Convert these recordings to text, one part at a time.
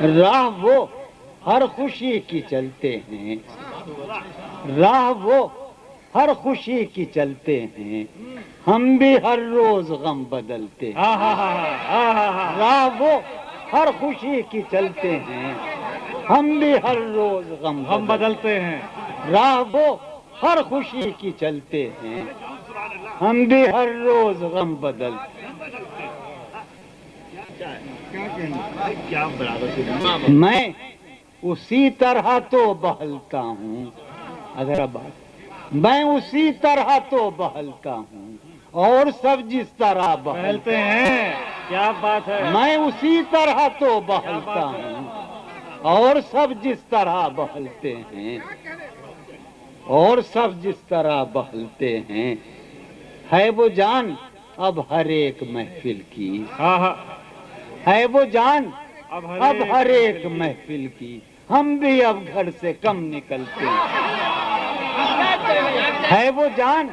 راہ وہ ہر خوشی کی چلتے ہیں۔ راہ وہ ہر خوشی کی چلتے ہیں۔ ہم بھی ہر روز غم بدلتے ہیں۔ راہ وہ ہر خوشی کی چلتے ہیں۔ ہم بھی ہر روز غم ہم بدلتے ہیں۔ راہ وہ ہر خوشی کی چلتے ہیں۔ ہم بھی ہر روز غم بدلتے ہیں۔ میں اسی طرح تو بہلتا ہوں۔ اگر بات میں اسی طرح تو بہلتا ہوں اور سب جس طرح بہلتے ہیں۔ کیا بات ہے؟ میں اسی طرح تو بہلتا ہوں اور سب جس طرح بہلتے ہیں۔ اور سب جس طرح بہلتے ہیں۔ ہے وہ جان اب ہر ایک محفل کی۔ ہاں ہاں۔ ہے وہ جان؟ اب ہر ایک محفل کی۔ ہم بھی اب گھر سے کم نکلتے ہیں۔ ہے وہ جان؟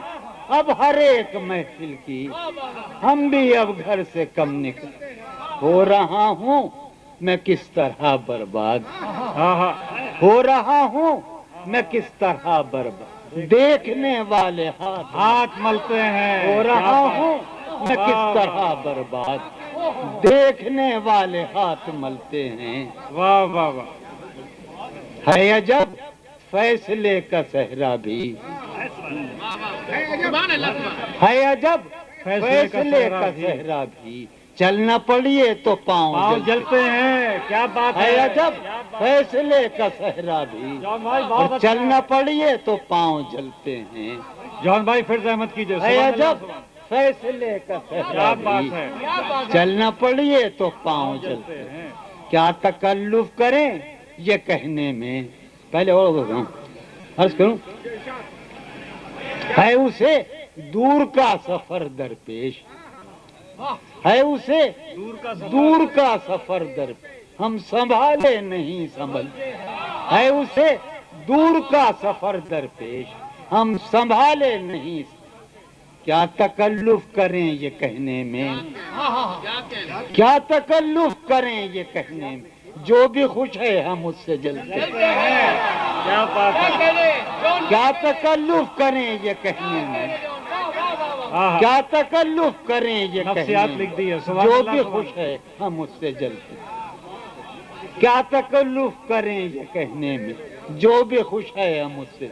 اب ہر ایک محفل کی۔ ہم بھی اب گھر سے کم نکل ہو رہا ہوں میں کس طرح برباد۔ ہاں ہاں۔ ہو رہا ہوں میں کس طرح برباد۔ دیکھنے والے ہاتھ ہاتھ ملتے ہیں۔ ہو رہا ہوں میں کس طرح برباد۔ دیکھنے والے ہاتھ ملتے ہیں۔ واہ واہ واہ۔ ہے عجب فیصلے کا صحرا بھی۔ ہے عجب فیصلے کا صحرا بھی۔ چلنا پڑیے تو پاؤں جلتے۔ ہیں۔ کیا بات ہے عجب بات- فیصلے کا صحرا بھی۔ اور اچھا۔ چلنا ہے۔ پڑیے تو پاؤں جلتے ہیں۔ جان بھائی پھر زحمت کیجیے۔ عجب سبحان- فیصلے کا ہے؟ چلنا پڑیے تو پاؤں جلتے ہیں۔ کیا تکلف کریں یہ کہنے میں؟ پہلے اور بتاؤں عرض کروں ہے اسے دور کا سفر درپیش۔ ہے اسے دور کا سفر دور کا سفر در ہم سنبھالے نہیں سنبھل۔ ہے اسے دور کا سفر درپیش۔ ہم سنبھالے نہیں کیا تکلف کریں یہ کہنے میں؟ کیا تکلف کریں یہ کہنے میں؟ جو بھی خوش ہے ہم اس سے جلتے ہیں۔ کیا تکلف کریں یہ کہنے میں؟ ہاں ہاں کیا تکلف کریں یہ کہنے میں؟ لکھ دی ہے سبحان جو بھی خوش ہے ہم اس سے جلتے ہیں۔ کیا تکلف کریں یہ کہنے میں؟ جو بھی خوش ہے ہم اس سے